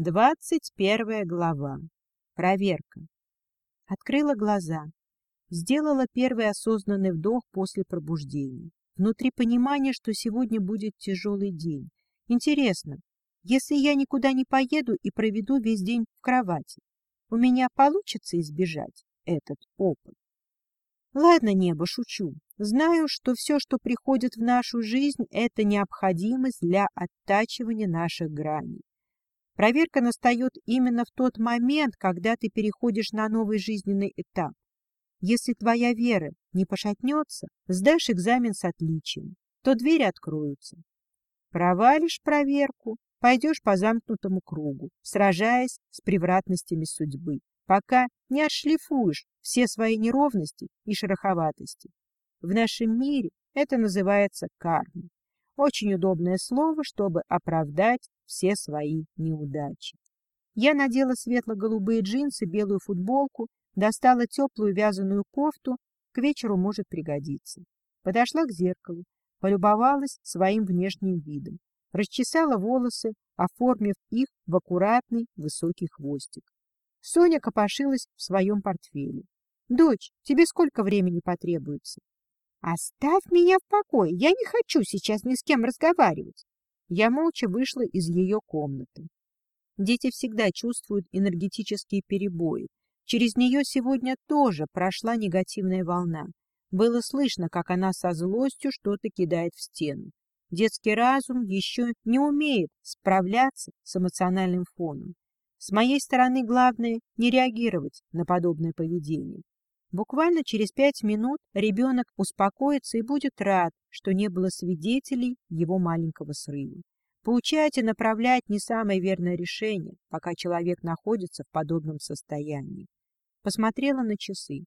Двадцать первая глава. Проверка. Открыла глаза. Сделала первый осознанный вдох после пробуждения. Внутри понимание, что сегодня будет тяжелый день. Интересно, если я никуда не поеду и проведу весь день в кровати, у меня получится избежать этот опыт? Ладно, небо, шучу. Знаю, что все, что приходит в нашу жизнь, это необходимость для оттачивания наших граней. Проверка настает именно в тот момент, когда ты переходишь на новый жизненный этап. Если твоя вера не пошатнется, сдашь экзамен с отличием, то двери откроются. Провалишь проверку, пойдешь по замкнутому кругу, сражаясь с превратностями судьбы, пока не отшлифуешь все свои неровности и шероховатости. В нашем мире это называется карма. Очень удобное слово, чтобы оправдать все свои неудачи. Я надела светло-голубые джинсы, белую футболку, достала теплую вязаную кофту, к вечеру может пригодиться. Подошла к зеркалу, полюбовалась своим внешним видом, расчесала волосы, оформив их в аккуратный высокий хвостик. Соня копошилась в своем портфеле. — Дочь, тебе сколько времени потребуется? — Оставь меня в покое, я не хочу сейчас ни с кем разговаривать. Я молча вышла из ее комнаты. Дети всегда чувствуют энергетические перебои. Через нее сегодня тоже прошла негативная волна. Было слышно, как она со злостью что-то кидает в стену. Детский разум еще не умеет справляться с эмоциональным фоном. С моей стороны главное не реагировать на подобное поведение. Буквально через пять минут ребенок успокоится и будет рад, что не было свидетелей его маленького срыва. Поучать и направлять не самое верное решение, пока человек находится в подобном состоянии. Посмотрела на часы.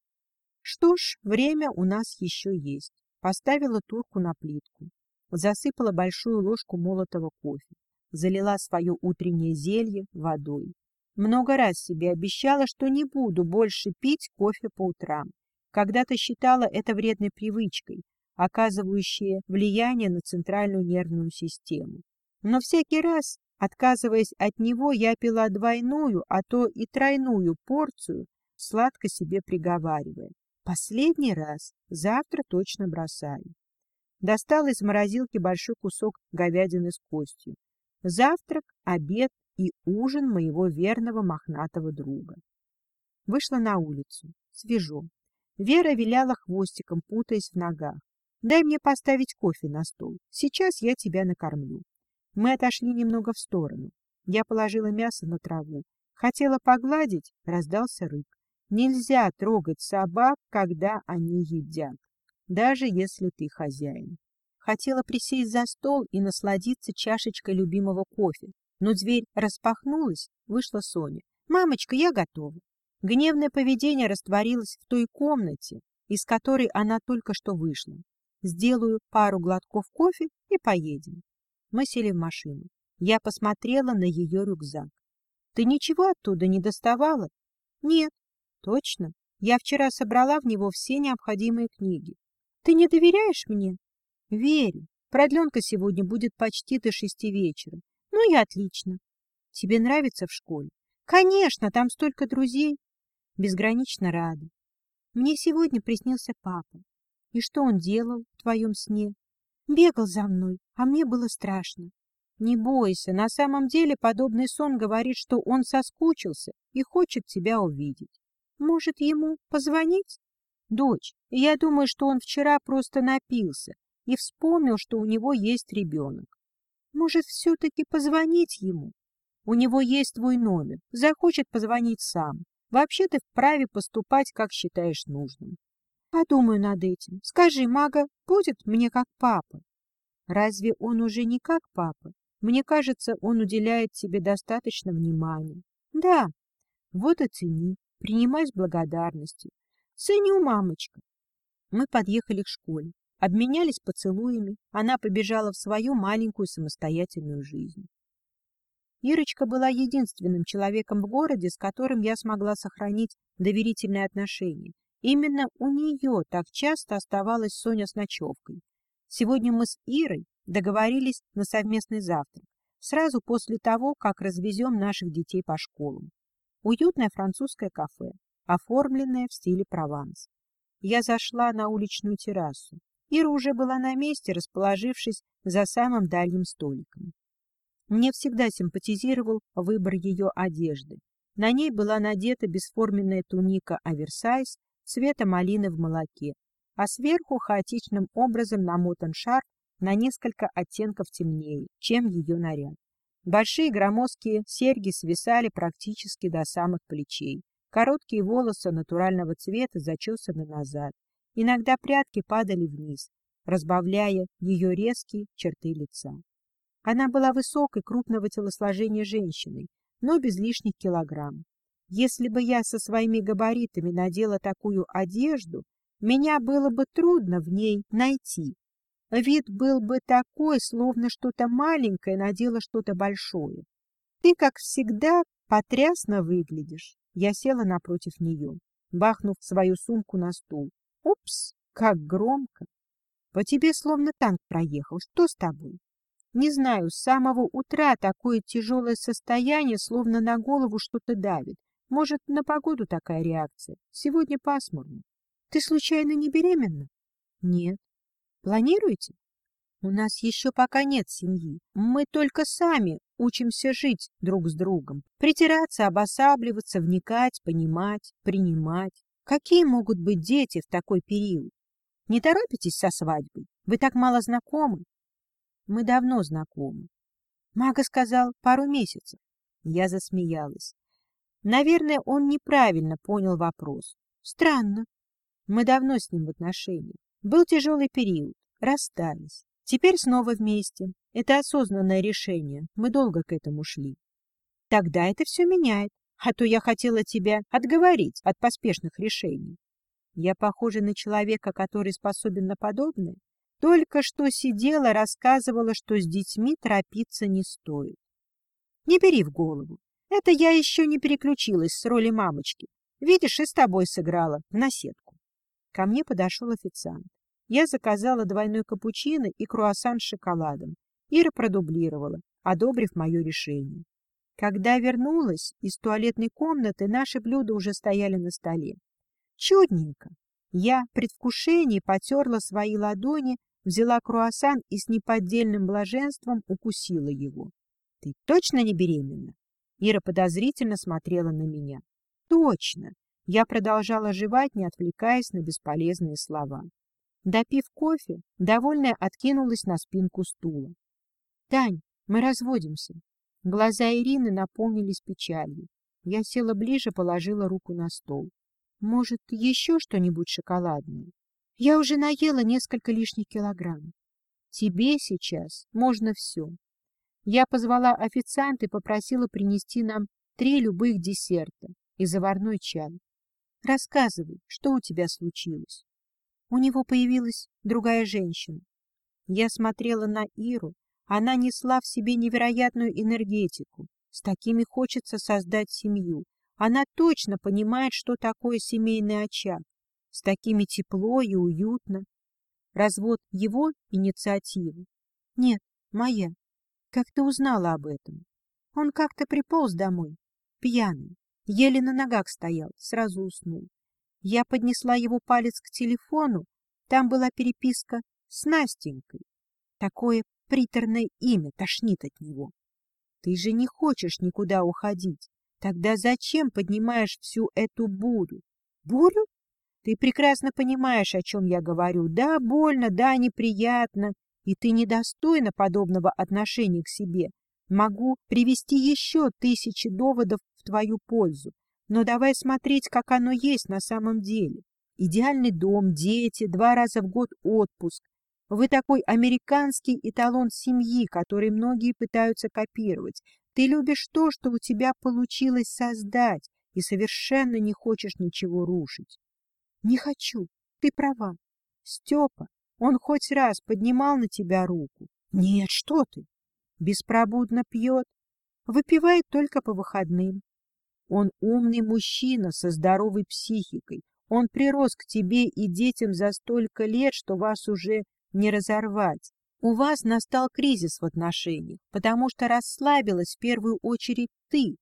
Что ж, время у нас еще есть. Поставила турку на плитку. Засыпала большую ложку молотого кофе. Залила свое утреннее зелье водой. Много раз себе обещала, что не буду больше пить кофе по утрам. Когда-то считала это вредной привычкой, оказывающей влияние на центральную нервную систему. Но всякий раз, отказываясь от него, я пила двойную, а то и тройную порцию, сладко себе приговаривая. Последний раз, завтра точно бросаю. Достала из морозилки большой кусок говядины с костью. Завтрак, обед и ужин моего верного мохнатого друга. Вышла на улицу. Свежо. Вера виляла хвостиком, путаясь в ногах. «Дай мне поставить кофе на стол. Сейчас я тебя накормлю». Мы отошли немного в сторону. Я положила мясо на траву. Хотела погладить, раздался рык. Нельзя трогать собак, когда они едят, даже если ты хозяин. Хотела присесть за стол и насладиться чашечкой любимого кофе, но дверь распахнулась, вышла Соня. «Мамочка, я готова». Гневное поведение растворилось в той комнате, из которой она только что вышла. Сделаю пару глотков кофе и поедем. Мы сели в машину. Я посмотрела на ее рюкзак. Ты ничего оттуда не доставала? Нет. Точно. Я вчера собрала в него все необходимые книги. Ты не доверяешь мне? Верю. Продленка сегодня будет почти до шести вечера. Ну и отлично. Тебе нравится в школе? Конечно, там столько друзей. Безгранично рада. Мне сегодня приснился папа. И что он делал в твоем сне? Бегал за мной, а мне было страшно. Не бойся, на самом деле подобный сон говорит, что он соскучился и хочет тебя увидеть. Может, ему позвонить? Дочь, я думаю, что он вчера просто напился и вспомнил, что у него есть ребенок. Может, все-таки позвонить ему? У него есть твой номер. Захочет позвонить сам. Вообще ты вправе поступать, как считаешь нужным. Подумаю над этим. Скажи, мага будет мне как папа? Разве он уже не как папа? Мне кажется, он уделяет тебе достаточно внимания. Да, вот и цени. Принимай с благодарностью. Ценю, мамочка. Мы подъехали к школе обменялись поцелуями, она побежала в свою маленькую самостоятельную жизнь. Ирочка была единственным человеком в городе, с которым я смогла сохранить доверительные отношения. Именно у нее так часто оставалась Соня с ночевкой. Сегодня мы с Ирой договорились на совместный завтрак. сразу после того, как развезем наших детей по школам. Уютное французское кафе, оформленное в стиле Прованс. Я зашла на уличную террасу. Ира уже была на месте, расположившись за самым дальним столиком. Мне всегда симпатизировал выбор ее одежды. На ней была надета бесформенная туника оверсайз цвета малины в молоке, а сверху хаотичным образом намотан шарф на несколько оттенков темнее, чем ее наряд. Большие громоздкие серьги свисали практически до самых плечей. Короткие волосы натурального цвета зачесаны назад. Иногда прядки падали вниз, разбавляя ее резкие черты лица. Она была высокой, крупного телосложения женщиной, но без лишних килограмм. Если бы я со своими габаритами надела такую одежду, меня было бы трудно в ней найти. Вид был бы такой, словно что-то маленькое надело что-то большое. Ты, как всегда, потрясно выглядишь. Я села напротив нее, бахнув свою сумку на стул. Упс, как громко. По тебе словно танк проехал. Что с тобой? Не знаю, с самого утра такое тяжелое состояние, словно на голову что-то давит. Может, на погоду такая реакция. Сегодня пасмурно. Ты случайно не беременна? Нет. Планируете? У нас еще пока нет семьи. Мы только сами учимся жить друг с другом. Притираться, обосабливаться, вникать, понимать, принимать. Какие могут быть дети в такой период? Не торопитесь со свадьбой? Вы так мало знакомы. Мы давно знакомы. Мага сказал пару месяцев. Я засмеялась. Наверное, он неправильно понял вопрос. Странно. Мы давно с ним в отношениях. Был тяжелый период. Расстались. Теперь снова вместе. Это осознанное решение. Мы долго к этому шли. Тогда это все меняет. А то я хотела тебя отговорить от поспешных решений. Я похожа на человека, который способен на подобное? Только что сидела, рассказывала, что с детьми торопиться не стоит. Не бери в голову. Это я еще не переключилась с роли мамочки. Видишь, и с тобой сыграла в наседку. Ко мне подошел официант. Я заказала двойной капучино и круассан с шоколадом. Ира продублировала, одобрив мое решение. Когда вернулась из туалетной комнаты, наши блюда уже стояли на столе. Чудненько! Я в предвкушении потерла свои ладони взяла круассан и с неподдельным блаженством укусила его. — Ты точно не беременна? Ира подозрительно смотрела на меня. — Точно! Я продолжала жевать, не отвлекаясь на бесполезные слова. Допив кофе, довольная откинулась на спинку стула. — Тань, мы разводимся. Глаза Ирины наполнились печалью. Я села ближе, положила руку на стол. — Может, еще что-нибудь шоколадное? Я уже наела несколько лишних килограмм. Тебе сейчас можно все. Я позвала официанта и попросила принести нам три любых десерта и заварной чай. Рассказывай, что у тебя случилось. У него появилась другая женщина. Я смотрела на Иру, она несла в себе невероятную энергетику. С такими хочется создать семью. Она точно понимает, что такое семейный очаг. С такими тепло и уютно. Развод его инициативы? Нет, моя. Как ты узнала об этом? Он как-то приполз домой, пьяный, еле на ногах стоял, сразу уснул. Я поднесла его палец к телефону, там была переписка с Настенькой. Такое приторное имя тошнит от него. Ты же не хочешь никуда уходить. Тогда зачем поднимаешь всю эту бурю? Бурю? Ты прекрасно понимаешь, о чем я говорю. Да, больно, да, неприятно, и ты недостойна подобного отношения к себе. Могу привести еще тысячи доводов в твою пользу, но давай смотреть, как оно есть на самом деле. Идеальный дом, дети, два раза в год отпуск. Вы такой американский эталон семьи, который многие пытаются копировать. Ты любишь то, что у тебя получилось создать, и совершенно не хочешь ничего рушить. Не хочу. Ты права. Степа, он хоть раз поднимал на тебя руку? Нет, что ты? Беспробудно пьет. Выпивает только по выходным. Он умный мужчина со здоровой психикой. Он прирос к тебе и детям за столько лет, что вас уже не разорвать. У вас настал кризис в отношениях, потому что расслабилась в первую очередь ты.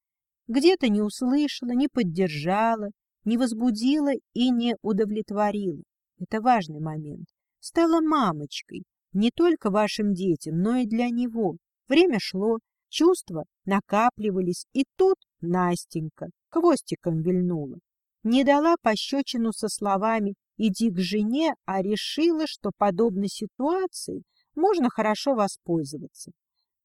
Где-то не услышала, не поддержала, не возбудила и не удовлетворила. Это важный момент. Стала мамочкой, не только вашим детям, но и для него. Время шло, чувства накапливались, и тут Настенька хвостиком вильнула. Не дала пощечину со словами «иди к жене», а решила, что подобной ситуации можно хорошо воспользоваться.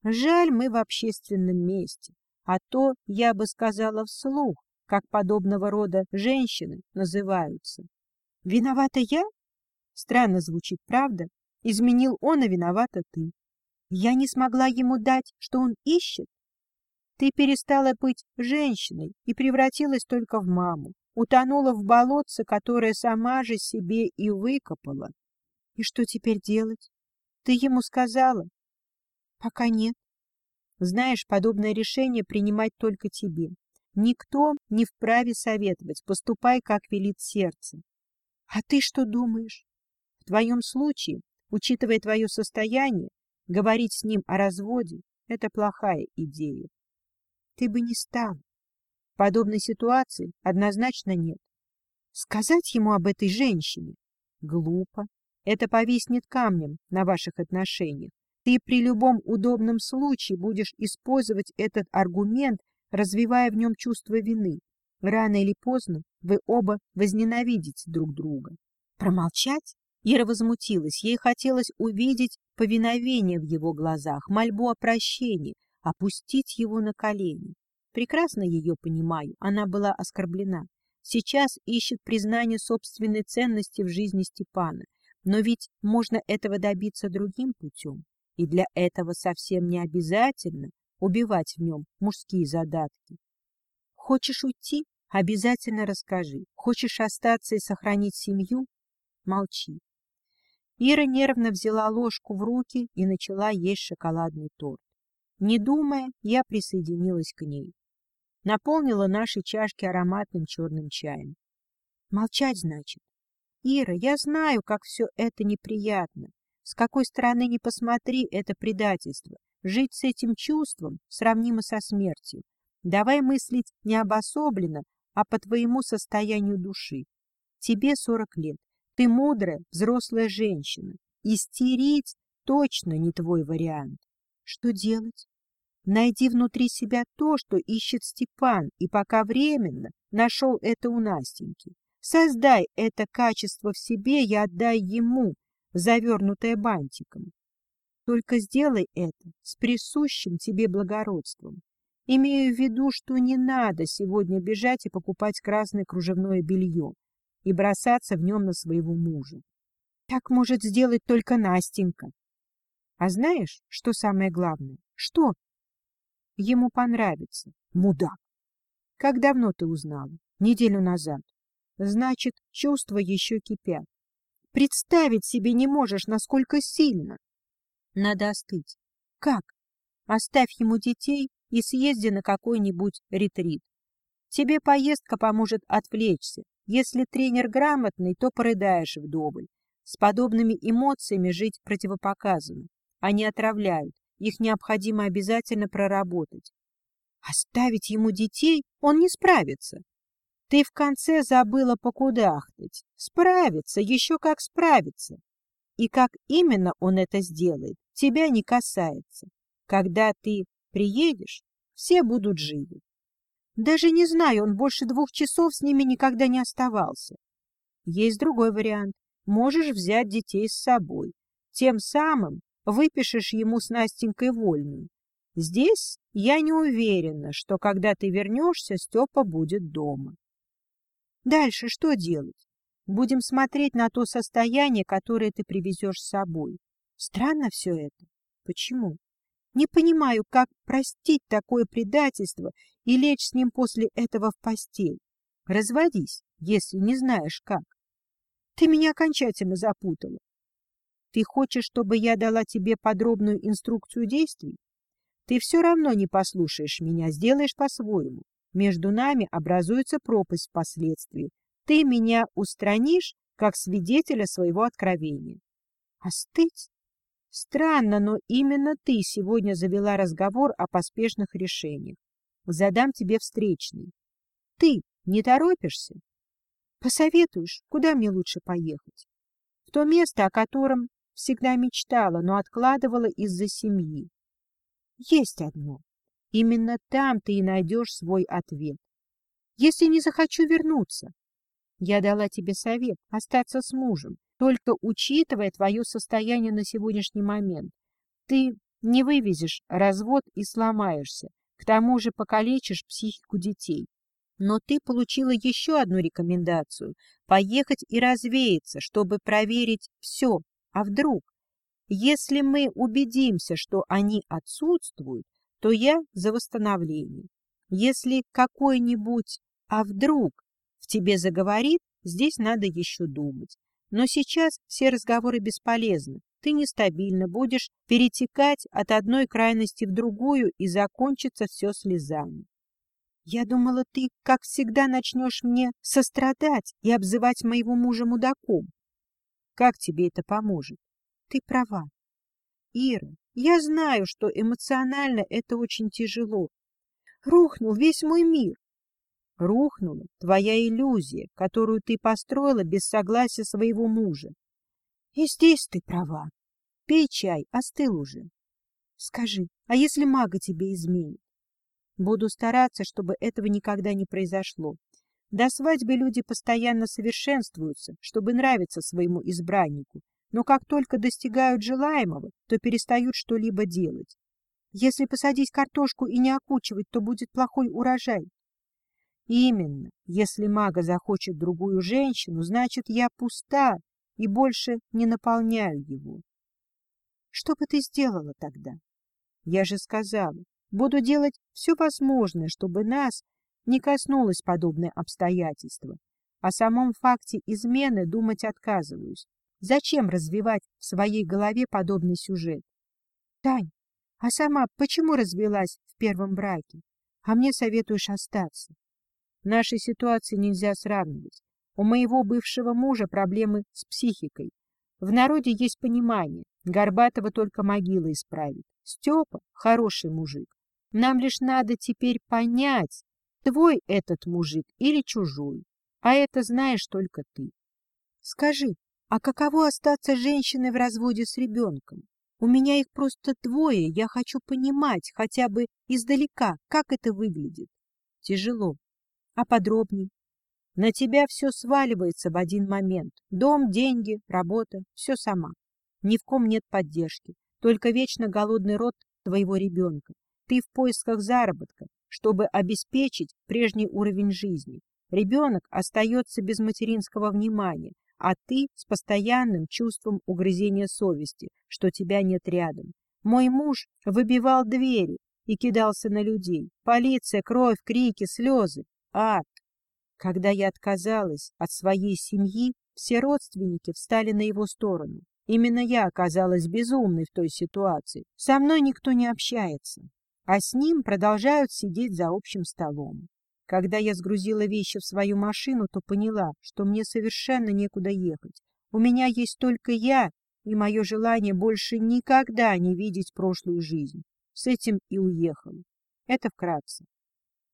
Жаль, мы в общественном месте, а то я бы сказала вслух, как подобного рода женщины называются. Виновата я? Странно звучит, правда? Изменил он, а виновата ты. Я не смогла ему дать, что он ищет. Ты перестала быть женщиной и превратилась только в маму, утонула в болотце, которое сама же себе и выкопала. И что теперь делать? Ты ему сказала? Пока нет. Знаешь, подобное решение принимать только тебе. Никто не вправе советовать, поступай, как велит сердце. А ты что думаешь? В твоем случае, учитывая твое состояние, говорить с ним о разводе — это плохая идея. Ты бы не стал. Подобной ситуации однозначно нет. Сказать ему об этой женщине? Глупо. Это повиснет камнем на ваших отношениях. Ты при любом удобном случае будешь использовать этот аргумент, развивая в нем чувство вины. Рано или поздно вы оба возненавидите друг друга. Промолчать? Ира возмутилась. Ей хотелось увидеть повиновение в его глазах, мольбу о прощении, опустить его на колени. Прекрасно ее понимаю, она была оскорблена. Сейчас ищет признание собственной ценности в жизни Степана. Но ведь можно этого добиться другим путем. И для этого совсем не обязательно убивать в нем мужские задатки. Хочешь уйти? Обязательно расскажи. Хочешь остаться и сохранить семью? Молчи. Ира нервно взяла ложку в руки и начала есть шоколадный торт. Не думая, я присоединилась к ней. Наполнила наши чашки ароматным черным чаем. Молчать, значит. Ира, я знаю, как все это неприятно. С какой стороны ни посмотри, это предательство. Жить с этим чувством сравнимо со смертью. Давай мыслить не обособленно, а по твоему состоянию души. Тебе сорок лет. Ты мудрая, взрослая женщина. Истерить точно не твой вариант. Что делать? Найди внутри себя то, что ищет Степан, и пока временно нашел это у Настеньки. Создай это качество в себе и отдай ему, завернутое бантиком. Только сделай это с присущим тебе благородством. Имею в виду, что не надо сегодня бежать и покупать красное кружевное белье и бросаться в нем на своего мужа. Так может сделать только Настенька. А знаешь, что самое главное? Что? Ему понравится. Мудак. Как давно ты узнала? Неделю назад. Значит, чувства еще кипят. Представить себе не можешь, насколько сильно. Надо остыть. Как? Оставь ему детей и съезди на какой-нибудь ретрит. Тебе поездка поможет отвлечься. Если тренер грамотный, то порыдаешь вдоволь. С подобными эмоциями жить противопоказано. Они отравляют. Их необходимо обязательно проработать. Оставить ему детей он не справится. Ты в конце забыла покудахтать. Справится, еще как справится. И как именно он это сделает, тебя не касается. Когда ты приедешь, все будут живы. Даже не знаю, он больше двух часов с ними никогда не оставался. Есть другой вариант. Можешь взять детей с собой. Тем самым выпишешь ему с Настенькой вольную. Здесь я не уверена, что когда ты вернешься, Степа будет дома. Дальше что делать? Будем смотреть на то состояние, которое ты привезешь с собой. Странно все это. Почему? Не понимаю, как простить такое предательство и лечь с ним после этого в постель. Разводись, если не знаешь как. Ты меня окончательно запутала. Ты хочешь, чтобы я дала тебе подробную инструкцию действий? Ты все равно не послушаешь меня, сделаешь по-своему. Между нами образуется пропасть впоследствии. Ты меня устранишь, как свидетеля своего откровения. Остыть? Странно, но именно ты сегодня завела разговор о поспешных решениях. Задам тебе встречный. Ты не торопишься? Посоветуешь, куда мне лучше поехать? В то место, о котором всегда мечтала, но откладывала из-за семьи. Есть одно. Именно там ты и найдешь свой ответ. Если не захочу вернуться, я дала тебе совет остаться с мужем, только учитывая твое состояние на сегодняшний момент. Ты не вывезешь развод и сломаешься, к тому же покалечишь психику детей. Но ты получила еще одну рекомендацию — поехать и развеяться, чтобы проверить все. А вдруг? Если мы убедимся, что они отсутствуют, то я за восстановление. Если какой-нибудь «а вдруг» в тебе заговорит, здесь надо еще думать. Но сейчас все разговоры бесполезны. Ты нестабильно будешь перетекать от одной крайности в другую, и закончится все слезами. Я думала, ты, как всегда, начнешь мне сострадать и обзывать моего мужа мудаком. Как тебе это поможет? Ты права. Ира, я знаю, что эмоционально это очень тяжело. Рухнул весь мой мир. Рухнула твоя иллюзия, которую ты построила без согласия своего мужа. И здесь ты права. Пей чай, остыл уже. Скажи, а если мага тебе изменит? Буду стараться, чтобы этого никогда не произошло. До свадьбы люди постоянно совершенствуются, чтобы нравиться своему избраннику, но как только достигают желаемого, то перестают что-либо делать. Если посадить картошку и не окучивать, то будет плохой урожай. Именно, если мага захочет другую женщину, значит, я пуста и больше не наполняю его. Что бы ты сделала тогда? Я же сказала, Буду делать все возможное, чтобы нас не коснулось подобное обстоятельство. О самом факте измены думать отказываюсь. Зачем развивать в своей голове подобный сюжет? Тань, а сама почему развелась в первом браке? А мне советуешь остаться. Наши ситуации нельзя сравнивать. У моего бывшего мужа проблемы с психикой. В народе есть понимание. Горбатого только могила исправит. Степа — хороший мужик. Нам лишь надо теперь понять, твой этот мужик или чужой, а это знаешь только ты. Скажи, а каково остаться женщиной в разводе с ребенком? У меня их просто двое, я хочу понимать хотя бы издалека, как это выглядит. Тяжело. А подробней? На тебя все сваливается в один момент. Дом, деньги, работа, все сама. Ни в ком нет поддержки, только вечно голодный рот твоего ребенка. Ты в поисках заработка, чтобы обеспечить прежний уровень жизни. Ребенок остается без материнского внимания, а ты с постоянным чувством угрызения совести, что тебя нет рядом. Мой муж выбивал двери и кидался на людей. Полиция, кровь, крики, слезы. Ад! Когда я отказалась от своей семьи, все родственники встали на его сторону. Именно я оказалась безумной в той ситуации. Со мной никто не общается а с ним продолжают сидеть за общим столом. Когда я сгрузила вещи в свою машину, то поняла, что мне совершенно некуда ехать. У меня есть только я и мое желание больше никогда не видеть прошлую жизнь. С этим и уехала. Это вкратце.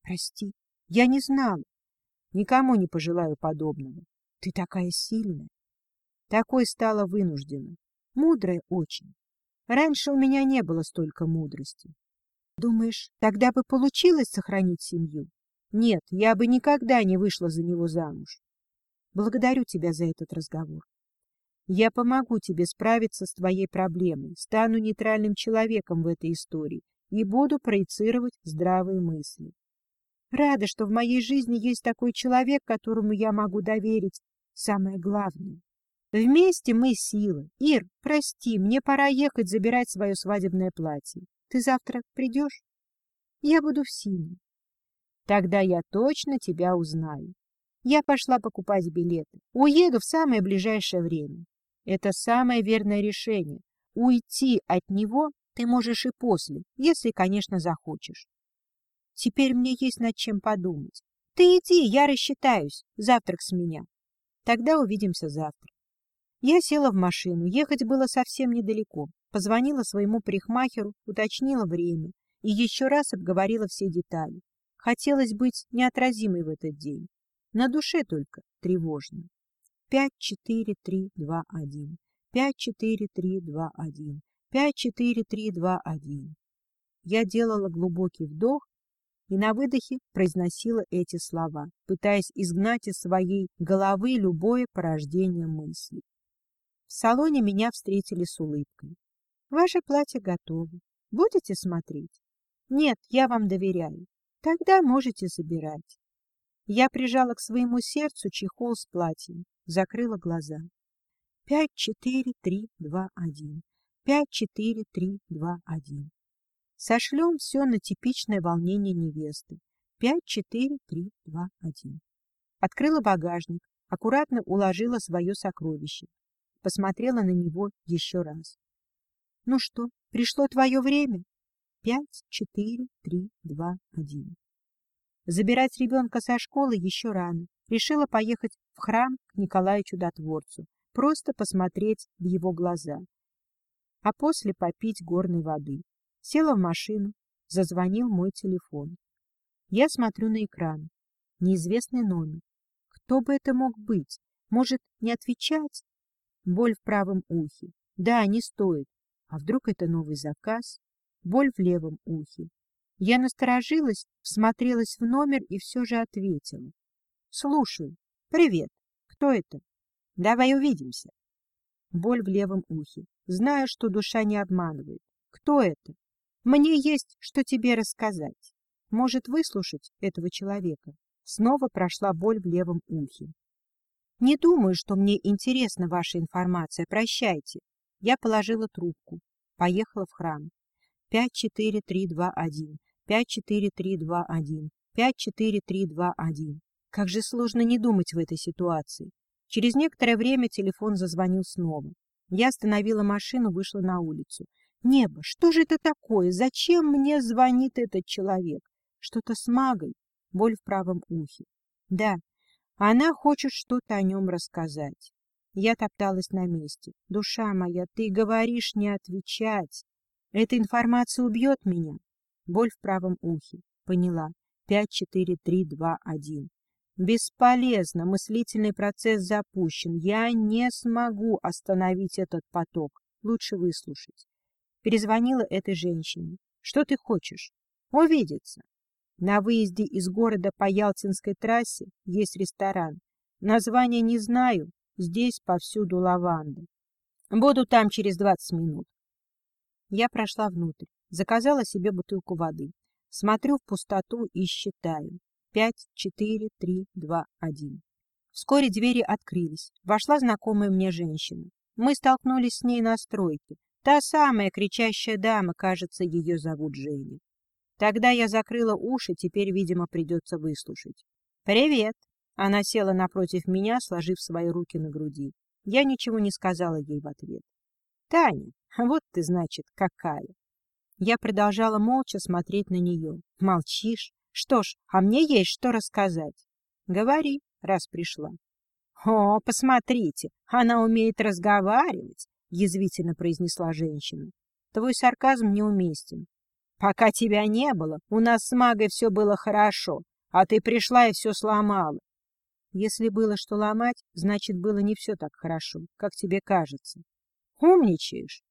Прости, я не знала. Никому не пожелаю подобного. Ты такая сильная. Такой стала вынуждена. Мудрая очень. Раньше у меня не было столько мудрости. Думаешь, тогда бы получилось сохранить семью? Нет, я бы никогда не вышла за него замуж. Благодарю тебя за этот разговор. Я помогу тебе справиться с твоей проблемой, стану нейтральным человеком в этой истории и буду проецировать здравые мысли. Рада, что в моей жизни есть такой человек, которому я могу доверить самое главное. Вместе мы сила. Ир, прости, мне пора ехать забирать свое свадебное платье. Ты завтра придешь? Я буду в синем. Тогда я точно тебя узнаю. Я пошла покупать билеты. Уеду в самое ближайшее время. Это самое верное решение. Уйти от него ты можешь и после, если, конечно, захочешь. Теперь мне есть над чем подумать. Ты иди, я рассчитаюсь. Завтрак с меня. Тогда увидимся завтра. Я села в машину. Ехать было совсем недалеко. Позвонила своему парикмахеру, уточнила время и еще раз обговорила все детали. Хотелось быть неотразимой в этот день. На душе только тревожно. Пять, четыре, три, два, один. Пять, четыре, три, два, один. Пять, четыре, три, два, один. Я делала глубокий вдох и на выдохе произносила эти слова, пытаясь изгнать из своей головы любое порождение мыслей. В салоне меня встретили с улыбкой. «Ваше платье готово. Будете смотреть?» «Нет, я вам доверяю. Тогда можете забирать». Я прижала к своему сердцу чехол с платьем, закрыла глаза. «Пять, четыре, три, два, один. Пять, четыре, три, два, один. Сошлем все на типичное волнение невесты. Пять, четыре, три, два, один. Открыла багажник, аккуратно уложила свое сокровище. Посмотрела на него еще раз. Ну что, пришло твое время? Пять, четыре, три, два, один. Забирать ребенка со школы еще рано. Решила поехать в храм к Николаю Чудотворцу, просто посмотреть в его глаза, а после попить горной воды. Села в машину, зазвонил мой телефон. Я смотрю на экран. Неизвестный номер. Кто бы это мог быть? Может, не отвечать? Боль в правом ухе. Да, не стоит. А вдруг это новый заказ? Боль в левом ухе. Я насторожилась, всмотрелась в номер и все же ответила. — Слушаю. Привет. Кто это? Давай увидимся. Боль в левом ухе. Знаю, что душа не обманывает. Кто это? Мне есть что тебе рассказать. Может, выслушать этого человека? Снова прошла боль в левом ухе. Не думаю, что мне интересна ваша информация. Прощайте. Я положила трубку. Поехала в храм. Пять, четыре, три, два, один. Пять, четыре, три, два, один. Пять, четыре, три, два, один. Как же сложно не думать в этой ситуации. Через некоторое время телефон зазвонил снова. Я остановила машину, вышла на улицу. Небо, что же это такое? Зачем мне звонит этот человек? Что-то с магой, боль в правом ухе. Да, она хочет что-то о нем рассказать. Я топталась на месте. Душа моя, ты говоришь не отвечать. Эта информация убьет меня. Боль в правом ухе. Поняла. Пять, четыре, три, два, один. Бесполезно. Мыслительный процесс запущен. Я не смогу остановить этот поток. Лучше выслушать. Перезвонила этой женщине. Что ты хочешь? Увидеться. На выезде из города по Ялтинской трассе есть ресторан. Название не знаю. Здесь повсюду лаванда. Буду там через двадцать минут. Я прошла внутрь, заказала себе бутылку воды. Смотрю в пустоту и считаю. Пять, четыре, три, два, один. Вскоре двери открылись. Вошла знакомая мне женщина. Мы столкнулись с ней на стройке. Та самая кричащая дама, кажется, ее зовут Женя. Тогда я закрыла уши, теперь, видимо, придется выслушать. «Привет!» Она села напротив меня, сложив свои руки на груди. Я ничего не сказала ей в ответ. «Таня, вот ты, значит, какая!» Я продолжала молча смотреть на нее. «Молчишь? Что ж, а мне есть что рассказать. Говори, раз пришла». «О, посмотрите, она умеет разговаривать!» — язвительно произнесла женщина. — Твой сарказм неуместен. Пока тебя не было, у нас с магой все было хорошо, а ты пришла и все сломала. Если было что ломать, значит, было не все так хорошо, как тебе кажется. Умничаешь?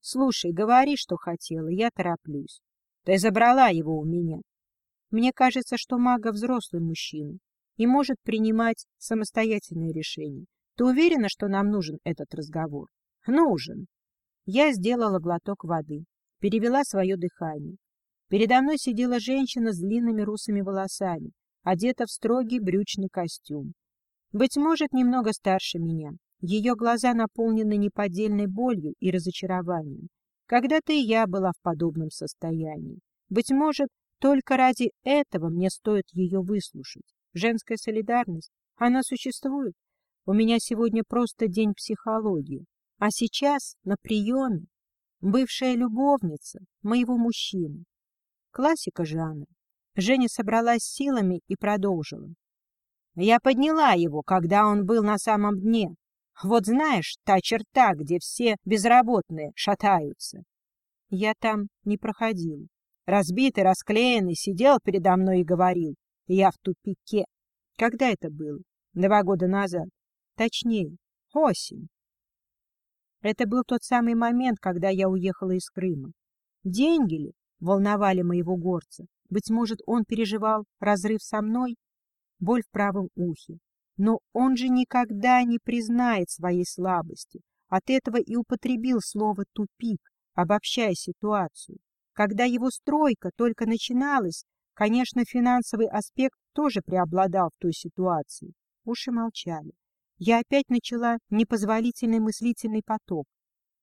Слушай, говори, что хотела, я тороплюсь. Ты забрала его у меня. Мне кажется, что мага взрослый мужчина и может принимать самостоятельные решения. Ты уверена, что нам нужен этот разговор? Нужен. Я сделала глоток воды, перевела свое дыхание. Передо мной сидела женщина с длинными русыми волосами, одета в строгий брючный костюм. Быть может, немного старше меня. Ее глаза наполнены неподдельной болью и разочарованием. Когда-то и я была в подобном состоянии. Быть может, только ради этого мне стоит ее выслушать. Женская солидарность, она существует. У меня сегодня просто день психологии. А сейчас на приеме бывшая любовница моего мужчины. Классика жанра. Женя собралась силами и продолжила. Я подняла его, когда он был на самом дне. Вот знаешь, та черта, где все безработные шатаются. Я там не проходил. Разбитый, расклеенный, сидел передо мной и говорил. Я в тупике. Когда это было? Два года назад. Точнее, осень. Это был тот самый момент, когда я уехала из Крыма. Деньги ли волновали моего горца? Быть может, он переживал разрыв со мной? Боль в правом ухе. Но он же никогда не признает своей слабости. От этого и употребил слово «тупик», обобщая ситуацию. Когда его стройка только начиналась, конечно, финансовый аспект тоже преобладал в той ситуации. Уши молчали. Я опять начала непозволительный мыслительный поток.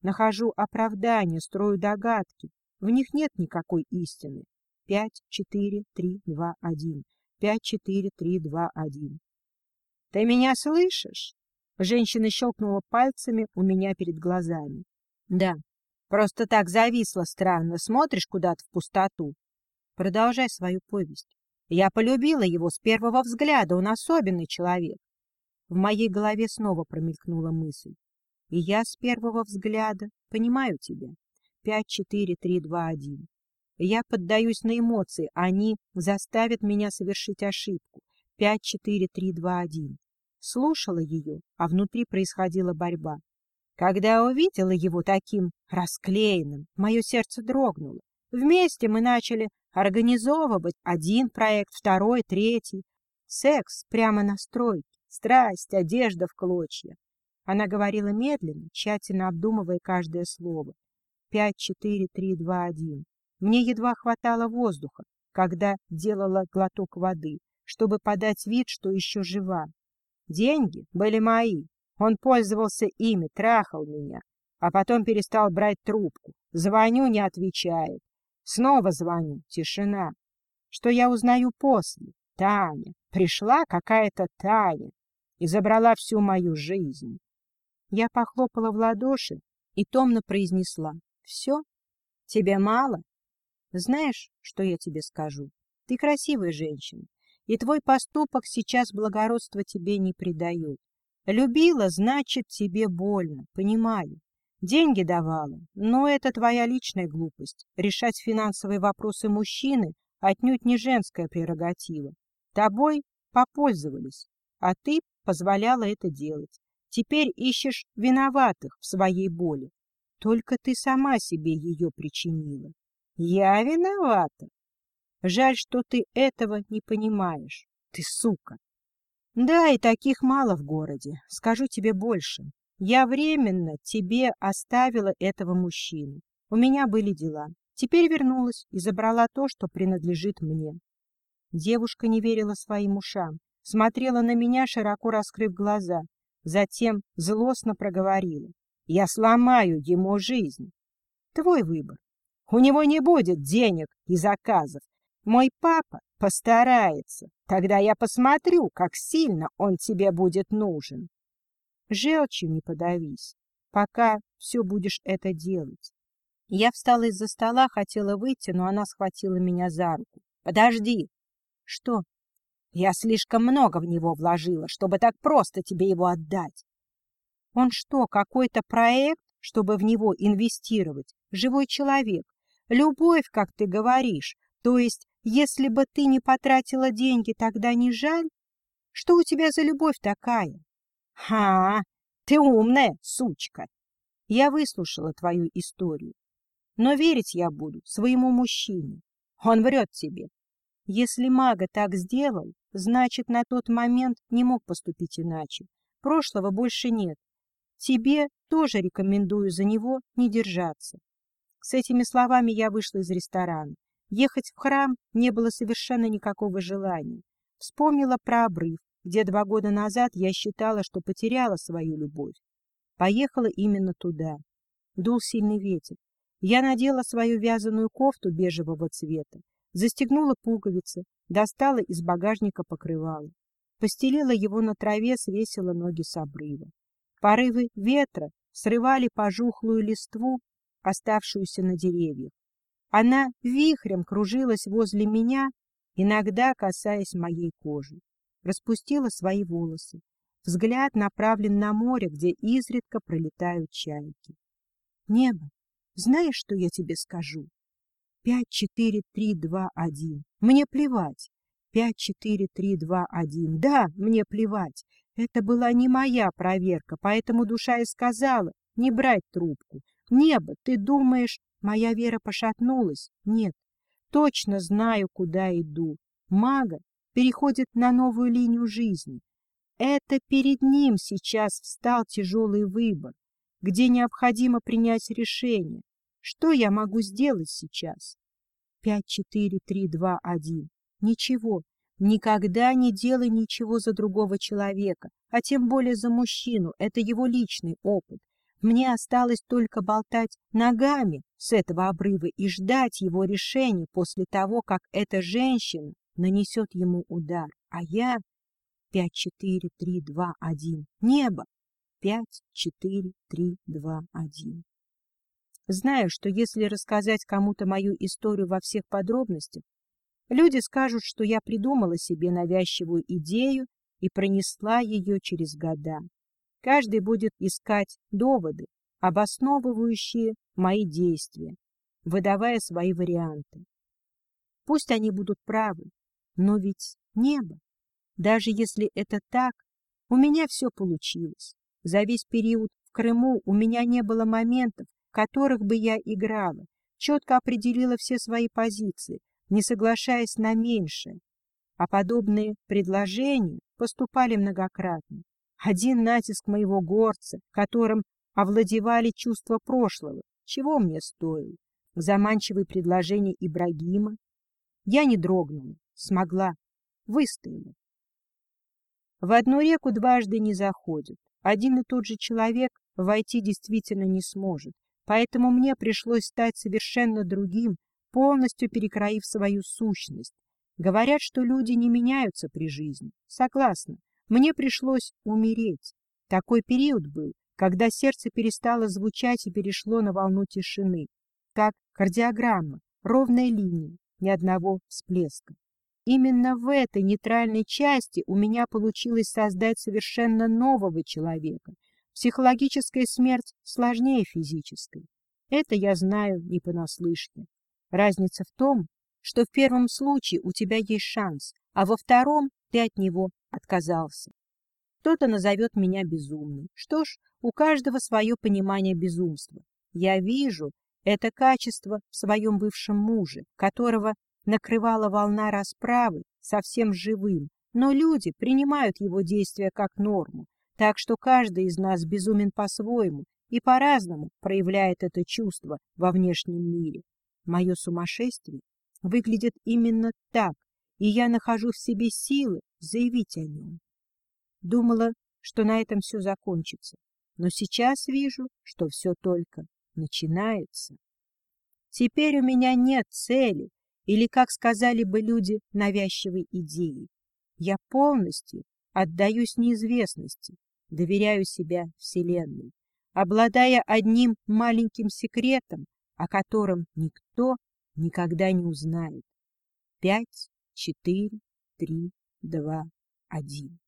Нахожу оправдания, строю догадки. В них нет никакой истины. Пять, четыре, три, два, один. Пять, четыре, три, два, один. — Ты меня слышишь? Женщина щелкнула пальцами у меня перед глазами. — Да. Просто так зависло странно. Смотришь куда-то в пустоту. Продолжай свою повесть. Я полюбила его с первого взгляда. Он особенный человек. В моей голове снова промелькнула мысль. И я с первого взгляда понимаю тебя. Пять, четыре, три, два, один. Я поддаюсь на эмоции, они заставят меня совершить ошибку. Пять, четыре, три, два, один. Слушала ее, а внутри происходила борьба. Когда увидела его таким расклеенным, мое сердце дрогнуло. Вместе мы начали организовывать один проект, второй, третий. Секс прямо на стройке. Страсть, одежда в клочья. Она говорила медленно, тщательно обдумывая каждое слово. Пять, четыре, три, два, один. Мне едва хватало воздуха, когда делала глоток воды, чтобы подать вид, что еще жива. Деньги были мои. Он пользовался ими, трахал меня, а потом перестал брать трубку. Звоню, не отвечает. Снова звоню, тишина. Что я узнаю после? Таня. Пришла какая-то Таня и забрала всю мою жизнь. Я похлопала в ладоши и томно произнесла. — Все? Тебе мало? Знаешь, что я тебе скажу? Ты красивая женщина, и твой поступок сейчас благородства тебе не придает. Любила, значит, тебе больно, понимаю. Деньги давала, но это твоя личная глупость. Решать финансовые вопросы мужчины отнюдь не женская прерогатива. Тобой попользовались, а ты позволяла это делать. Теперь ищешь виноватых в своей боли. Только ты сама себе ее причинила. Я виновата. Жаль, что ты этого не понимаешь. Ты сука. Да, и таких мало в городе. Скажу тебе больше. Я временно тебе оставила этого мужчину. У меня были дела. Теперь вернулась и забрала то, что принадлежит мне. Девушка не верила своим ушам смотрела на меня, широко раскрыв глаза. Затем злостно проговорила. «Я сломаю ему жизнь. Твой выбор. У него не будет денег и заказов. Мой папа постарается. Тогда я посмотрю, как сильно он тебе будет нужен. Желчью не подавись, пока все будешь это делать. Я встала из-за стола, хотела выйти, но она схватила меня за руку. — Подожди. — Что? Я слишком много в него вложила, чтобы так просто тебе его отдать. Он что, какой-то проект, чтобы в него инвестировать? Живой человек. Любовь, как ты говоришь. То есть, если бы ты не потратила деньги, тогда не жаль? Что у тебя за любовь такая? Ха, ты умная, сучка. Я выслушала твою историю. Но верить я буду своему мужчине. Он врет тебе. Если мага так сделал, значит, на тот момент не мог поступить иначе. Прошлого больше нет. Тебе тоже рекомендую за него не держаться. С этими словами я вышла из ресторана. Ехать в храм не было совершенно никакого желания. Вспомнила про обрыв, где два года назад я считала, что потеряла свою любовь. Поехала именно туда. Дул сильный ветер. Я надела свою вязаную кофту бежевого цвета, застегнула пуговицы, достала из багажника покрывало. Постелила его на траве, свесила ноги с обрыва. Порывы ветра срывали пожухлую листву, оставшуюся на деревьях. Она вихрем кружилась возле меня, иногда касаясь моей кожи. Распустила свои волосы. Взгляд направлен на море, где изредка пролетают чайки. Небо, знаешь, что я тебе скажу? Пять, четыре, три, два, один. Мне плевать. Пять, четыре, три, два, один. Да, мне плевать. Это была не моя проверка, поэтому душа и сказала не брать трубку. Небо, ты думаешь, моя вера пошатнулась? Нет, точно знаю, куда иду. Мага переходит на новую линию жизни. Это перед ним сейчас встал тяжелый выбор, где необходимо принять решение. Что я могу сделать сейчас? Пять, четыре, три, два, один. Ничего. Никогда не делай ничего за другого человека, а тем более за мужчину. Это его личный опыт. Мне осталось только болтать ногами с этого обрыва и ждать его решения после того, как эта женщина нанесет ему удар. А я... Пять, четыре, три, два, один. Небо. Пять, четыре, три, два, один. Знаю, что если рассказать кому-то мою историю во всех подробностях, люди скажут, что я придумала себе навязчивую идею и пронесла ее через года. Каждый будет искать доводы, обосновывающие мои действия, выдавая свои варианты. Пусть они будут правы, но ведь небо. Даже если это так, у меня все получилось. За весь период в Крыму у меня не было моментов, в которых бы я играла, четко определила все свои позиции, не соглашаясь на меньшее. А подобные предложения поступали многократно. Один натиск моего горца, которым овладевали чувства прошлого, чего мне стоил? Заманчивые предложения Ибрагима. Я не дрогнула, смогла, выстояла. В одну реку дважды не заходит. Один и тот же человек войти действительно не сможет, поэтому мне пришлось стать совершенно другим, полностью перекроив свою сущность. Говорят, что люди не меняются при жизни. Согласна, мне пришлось умереть. Такой период был, когда сердце перестало звучать и перешло на волну тишины, как кардиограмма, ровная линия, ни одного всплеска. Именно в этой нейтральной части у меня получилось создать совершенно нового человека. Психологическая смерть сложнее физической. Это я знаю не понаслышке. Разница в том, что в первом случае у тебя есть шанс, а во втором ты от него отказался. Кто-то назовет меня безумной. Что ж, у каждого свое понимание безумства. Я вижу это качество в своем бывшем муже, которого накрывала волна расправы совсем живым, но люди принимают его действия как норму, так что каждый из нас безумен по-своему и по-разному проявляет это чувство во внешнем мире. Мое сумасшествие выглядит именно так, и я нахожу в себе силы заявить о нем. Думала, что на этом все закончится, но сейчас вижу, что все только начинается. Теперь у меня нет цели, или, как сказали бы люди, навязчивой идеи. Я полностью отдаюсь неизвестности, доверяю себя Вселенной, обладая одним маленьким секретом, о котором никто никогда не узнает. Пять, четыре, три, два, один.